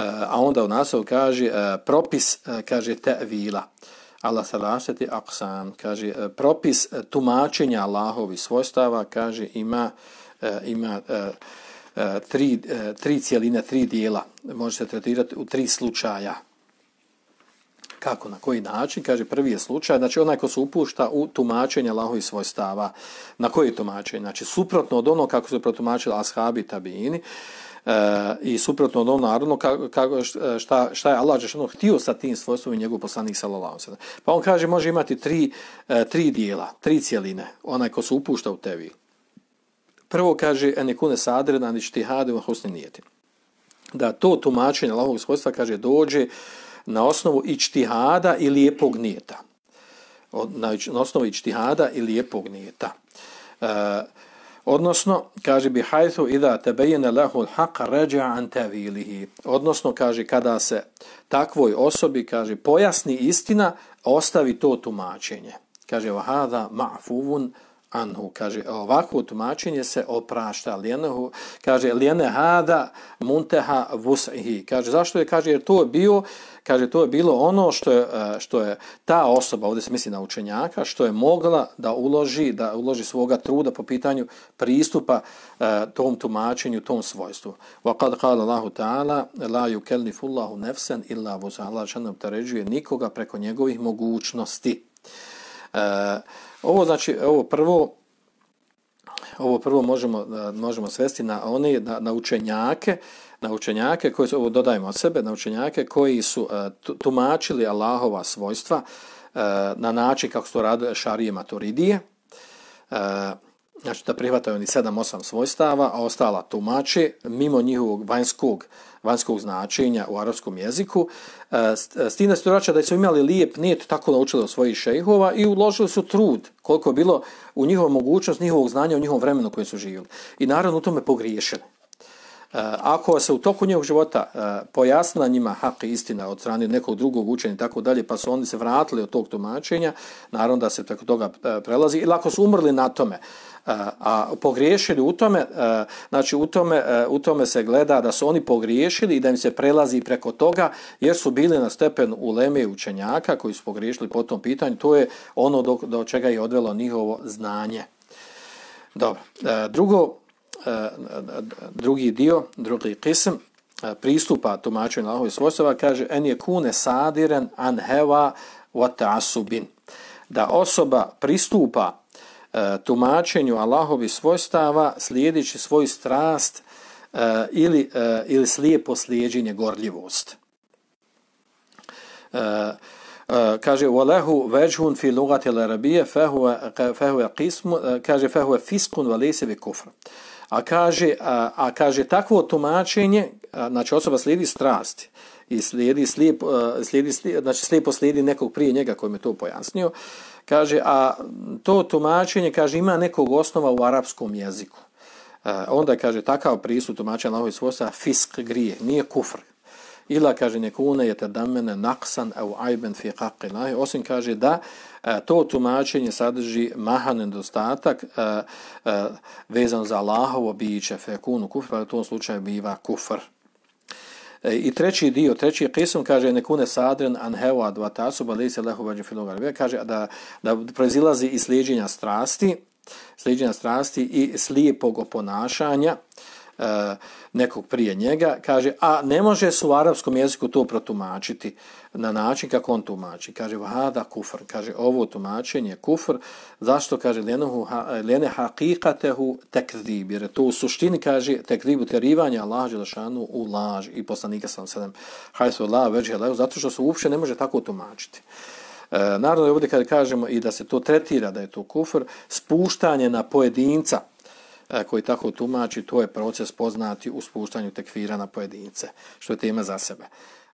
a onda u nasov kaže e, propis, e, kaže tevila. Allah salasati aksam, kaže e, propis tumačenja Allahovi svojstava, kaže ima ima tri, tri cijeline, tri dijela. Može se tretirati u tri slučaja. Kako, na koji način? Kaže, prvi je slučaj, znači onaj ko se upušta u tumačenje Allahovi svojstava. Na koji tumačenje? Znači, suprotno od ono kako su protumačili ashabi tabini, e, eh, i suprotno od ono naravno kako, šta, šta je Allah Žešano htio sa tim svojstvom i njegov poslanik sallallahu sallam. Pa on kaže može imati tri, e, tri dijela, tri cijeline, onaj ko se upušta u tevi. Prvo kaže enikune sadre na ništihade u husni nijeti. Da to tumačenje Allahovog svojstva kaže dođe na osnovu ičtihada i lijepog nijeta. Na, na osnovu ičtihada i lijepog nijeta. E, odnosno, kaže bi hajthu ida tebejene lehu l'haq ređa an tevilihi. Odnosno, kaže, kada se takvoj osobi, kaže, pojasni istina, ostavi to tumačenje. Kaže, vahada ma'fuvun anhu. Kaže, ovako tumačenje se oprašta. Lijenehu, kaže, lijene hada munteha vusihi. Kaže, zašto je? Kaže, jer to je bio, kaže, to je bilo ono što je, što je ta osoba, ovdje se misli na učenjaka, što je mogla da uloži, da uloži svoga truda po pitanju pristupa uh, tom tumačenju, tom svojstvu. Wa kad kala Allahu ta'ala, la yukelnifu Allahu nefsen illa vusa. Allah šanom taređuje nikoga preko njegovih mogućnosti. E, Ovo znači, ovo prvo, ovo prvo možemo, e, možemo svesti na one, na, na učenjake, na učenjake koji su, ovo dodajemo od sebe, na učenjake koji su e, tumačili Allahova svojstva e, na način kako su to radili šarije maturidije. Znači da prihvataju oni 7-8 svojstava, a ostala tumače mimo njihovog vanjskog, vanjskog značenja u arapskom jeziku. E, Stina e, s tim da se vraća da su imali lijep nijet tako naučili od svojih šejhova i uložili su trud koliko je bilo u njihovu mogućnost, njihovog znanja u njihovom vremenu kojem su živjeli. I naravno u tome pogriješili. Eh, ako se u toku njihovog života eh, pojasnila njima hak i istina od strane nekog drugog učenja i tako dalje, pa su oni se vratili od tog tumačenja, naravno da se preko toga eh, prelazi. Ili ako su umrli na tome, a pogriješili u tome, znači u tome, u tome se gleda da su oni pogriješili i da im se prelazi preko toga, jer su bili na stepen u leme učenjaka koji su pogriješili po tom pitanju, to je ono do, do čega je odvelo njihovo znanje. Dobro, drugo, drugi dio, drugi kism, pristupa tumačenju Allahove svojstava, kaže en je kune sadiren an heva wa asubin. Da osoba pristupa E, tumačenju Allahovi svojstava slijedići svoju strast ili, ili slijepo slijedženje gorljivost. Uh, uh, kaže walahu wajhun fi lughati al-arabiyya fa huwa fa huwa qism kaže fa huwa fiskun wa laysa bi kufr a kaže a, a kaže takvo tumačenje znači osoba slijedi strasti i slijedi slijep slijedi, slijedi znači slijepo slijedi nekog prije njega koji je to pojasnio Kaže, a to tumačenje, kaže, ima nekog osnova u arapskom jeziku. E, onda, kaže, takav pristup tumačenja na ovaj ovoj svojstva, fisk grije, nije kufr. Ila, kaže, nekune je tadamene naksan au ajben fi haqi lahi. Osim, kaže, da e, to tumačenje sadrži mahan nedostatak e, e, vezan za Allahovo biće, fe kunu kufr, pa u tom slučaju biva kufr. I treći dio, treći kisum kaže nekune sadren an hewa dva tasu ba lise lehu vađu filogar. Kaže da, da proizilazi iz slijedjenja strasti, slijedjenja strasti i slijepog oponašanja, E, nekog prije njega, kaže, a ne može se u arapskom jeziku to protumačiti na način kako on tumači. Kaže, vahada kufr, kaže, ovo tumačenje je kufr, zašto, kaže, lene haqiqatehu tekzib, jer to u suštini, kaže, tekzib uterivanja Allah Đelešanu u laž i poslanika sam sedem, hajsu la veđe, zato što se uopće ne može tako tumačiti. E, naravno, ovdje kada kažemo i da se to tretira, da je to kufr, spuštanje na pojedinca, E, koji tako tumači, to je proces poznati u spuštanju tekfira na pojedince, što je tema za sebe.